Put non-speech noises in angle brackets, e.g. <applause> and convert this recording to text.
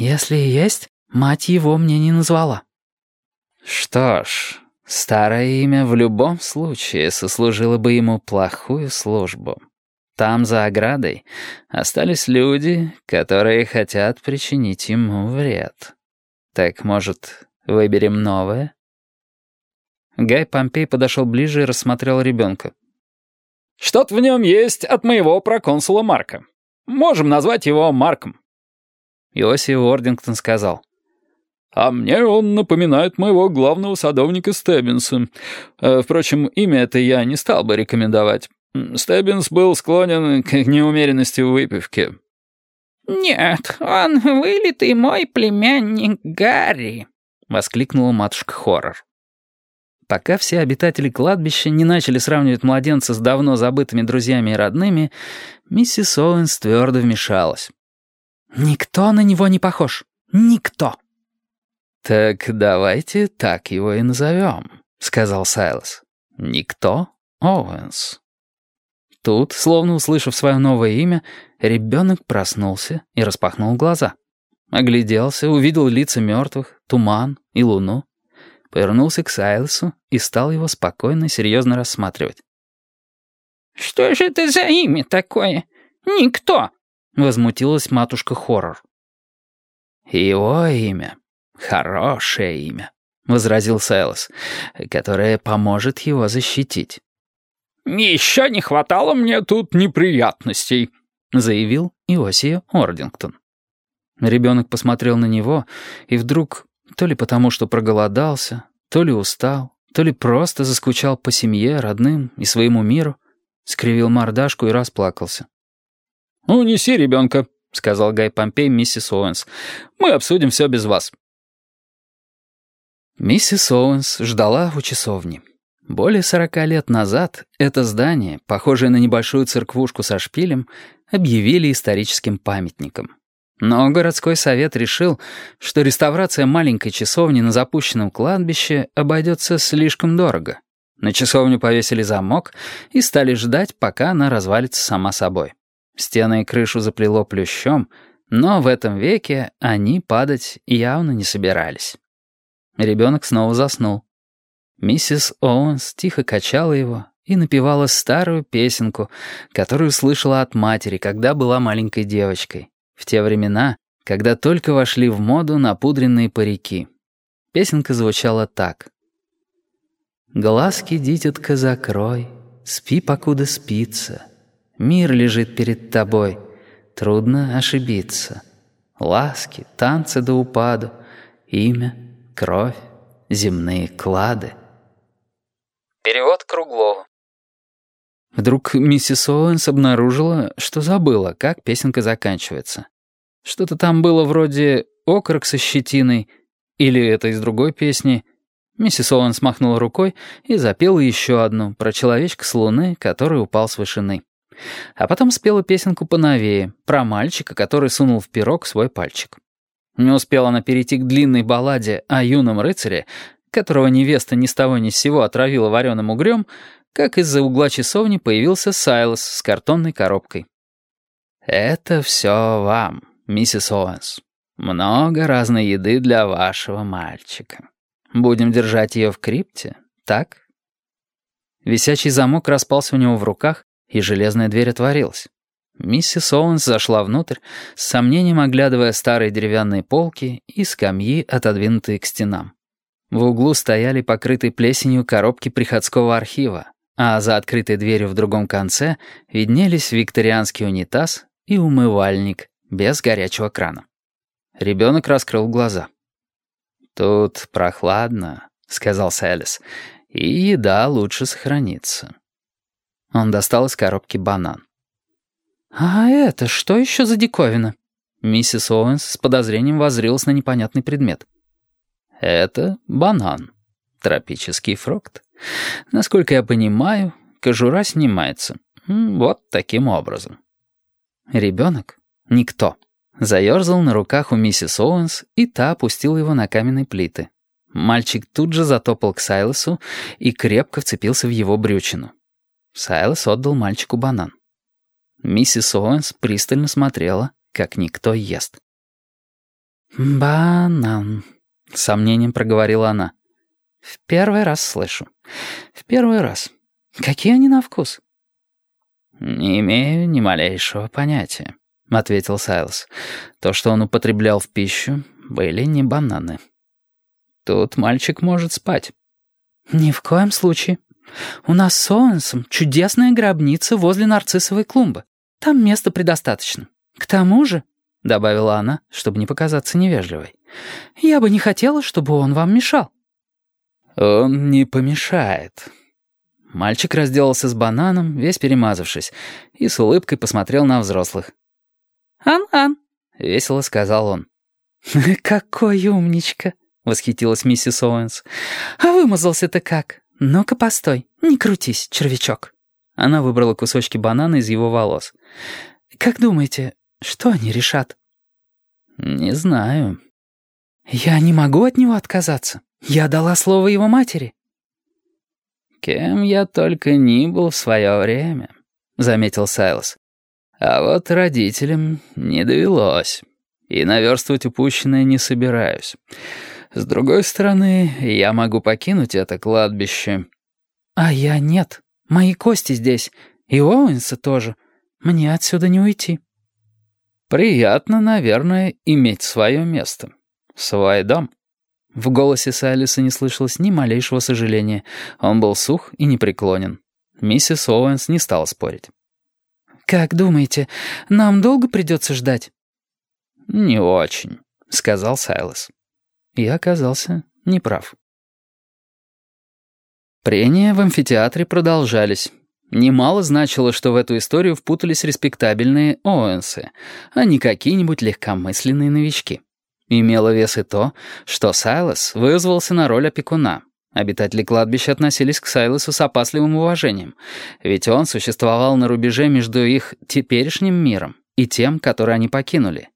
Если и есть, мать его мне не назвала». Что ж, старое имя в любом случае сослужило бы ему плохую службу. Там, за оградой, остались люди, которые хотят причинить ему вред. Так, может, выберем новое? Гай Помпей подошел ближе и рассмотрел ребенка. «Что-то в нем есть от моего проконсула Марка. Можем назвать его Марком». Иосиф Уордингтон сказал. «А мне он напоминает моего главного садовника Стеббинса. Э, впрочем, имя это я не стал бы рекомендовать. Стеббинс был склонен к неумеренности в выпивке». «Нет, он вылитый мой племянник Гарри», — воскликнула матушка Хоррор. Пока все обитатели кладбища не начали сравнивать младенца с давно забытыми друзьями и родными, миссис Оуэнс твердо вмешалась. «Никто на него не похож. Никто!» «Так давайте так его и назовем», — сказал Сайлос. «Никто Оуэнс». Тут, словно услышав свое новое имя, ребенок проснулся и распахнул глаза. Огляделся, увидел лица мертвых, туман и луну повернулся к Сайлосу и стал его спокойно и серьезно рассматривать. «Что же это за имя такое? Никто!» — возмутилась матушка Хоррор. «Его имя — хорошее имя», — возразил Сайлос, «которое поможет его защитить». «Еще не хватало мне тут неприятностей», — заявил Иосия Ордингтон. Ребенок посмотрел на него и вдруг то ли потому, что проголодался, то ли устал, то ли просто заскучал по семье, родным и своему миру, скривил мордашку и расплакался. «Ну, неси ребенка», — сказал Гай Помпей миссис Оуэнс. «Мы обсудим все без вас». Миссис Оуэнс ждала у часовни. Более сорока лет назад это здание, похожее на небольшую церквушку со шпилем, объявили историческим памятником. Но городской совет решил, что реставрация маленькой часовни на запущенном кладбище обойдется слишком дорого. На часовню повесили замок и стали ждать, пока она развалится сама собой. Стены и крышу заплело плющом, но в этом веке они падать явно не собирались. Ребенок снова заснул. Миссис Оуэнс тихо качала его и напевала старую песенку, которую слышала от матери, когда была маленькой девочкой в те времена, когда только вошли в моду напудренные парики. Песенка звучала так. «Глазки, дитятка, закрой, спи, покуда спится. Мир лежит перед тобой, трудно ошибиться. Ласки, танцы до упаду, имя, кровь, земные клады». Перевод Круглова. Вдруг миссис Оуэнс обнаружила, что забыла, как песенка заканчивается. Что-то там было вроде «окорок со щетиной» или это из другой песни. Миссис Оуэнс махнула рукой и запела еще одну про человечка с луны, который упал с вышины. А потом спела песенку поновее, про мальчика, который сунул в пирог свой пальчик. Не успела она перейти к длинной балладе о юном рыцаре, которого невеста ни с того ни с сего отравила вареным угрём, как из-за угла часовни появился Сайлос с картонной коробкой. «Это все вам, миссис Оуэнс. Много разной еды для вашего мальчика. Будем держать ее в крипте, так?» Висячий замок распался у него в руках, и железная дверь отворилась. Миссис Оуэнс зашла внутрь, с сомнением оглядывая старые деревянные полки и скамьи, отодвинутые к стенам. В углу стояли покрытые плесенью коробки приходского архива, а за открытой дверью в другом конце виднелись викторианский унитаз и умывальник без горячего крана. Ребенок раскрыл глаза. «Тут прохладно», — сказал Селис, — «и еда лучше сохранится». Он достал из коробки банан. «А это что еще за диковина?» Миссис Оуэнс с подозрением воззрелась на непонятный предмет. «Это банан. Тропический фрукт. Насколько я понимаю, кожура снимается. Вот таким образом. Ребенок, Никто, заерзал на руках у миссис Оуэнс, и та опустила его на каменные плиты. Мальчик тут же затопал к Сайлосу и крепко вцепился в его брючину. Сайлос отдал мальчику банан. Миссис Оуэнс пристально смотрела, как Никто ест. «Банан», — сомнением проговорила она. «В первый раз слышу. В первый раз. Какие они на вкус?» «Не имею ни малейшего понятия», — ответил Сайлос. «То, что он употреблял в пищу, были не бананы. Тут мальчик может спать». «Ни в коем случае. У нас с Оуэнсом чудесная гробница возле нарциссовой клумбы. Там места предостаточно. К тому же...» — добавила она, чтобы не показаться невежливой. «Я бы не хотела, чтобы он вам мешал». «Он не помешает». Мальчик разделался с бананом, весь перемазавшись, и с улыбкой посмотрел на взрослых. «Ан-ан», — весело сказал он. <laughs> «Какой умничка», — восхитилась миссис Оуэнс. «А вымазался-то как? Ну-ка, постой, не крутись, червячок». Она выбрала кусочки банана из его волос. «Как думаете, что они решат?» «Не знаю». «Я не могу от него отказаться. Я дала слово его матери». «Кем я только ни был в свое время», — заметил Сайлос. «А вот родителям не довелось, и наверстывать упущенное не собираюсь. С другой стороны, я могу покинуть это кладбище». «А я нет. Мои кости здесь. И Оуэнса тоже. Мне отсюда не уйти». «Приятно, наверное, иметь свое место. Свой дом». В голосе Сайлиса не слышалось ни малейшего сожаления. Он был сух и непреклонен. Миссис Оуэнс не стала спорить. «Как думаете, нам долго придется ждать?» «Не очень», — сказал Сайлос. И оказался неправ. Прения в амфитеатре продолжались. Немало значило, что в эту историю впутались респектабельные Оуэнсы, а не какие-нибудь легкомысленные новички. Имело вес и то, что Сайлос вызвался на роль опекуна. Обитатели кладбища относились к Сайлосу с опасливым уважением, ведь он существовал на рубеже между их теперешним миром и тем, который они покинули,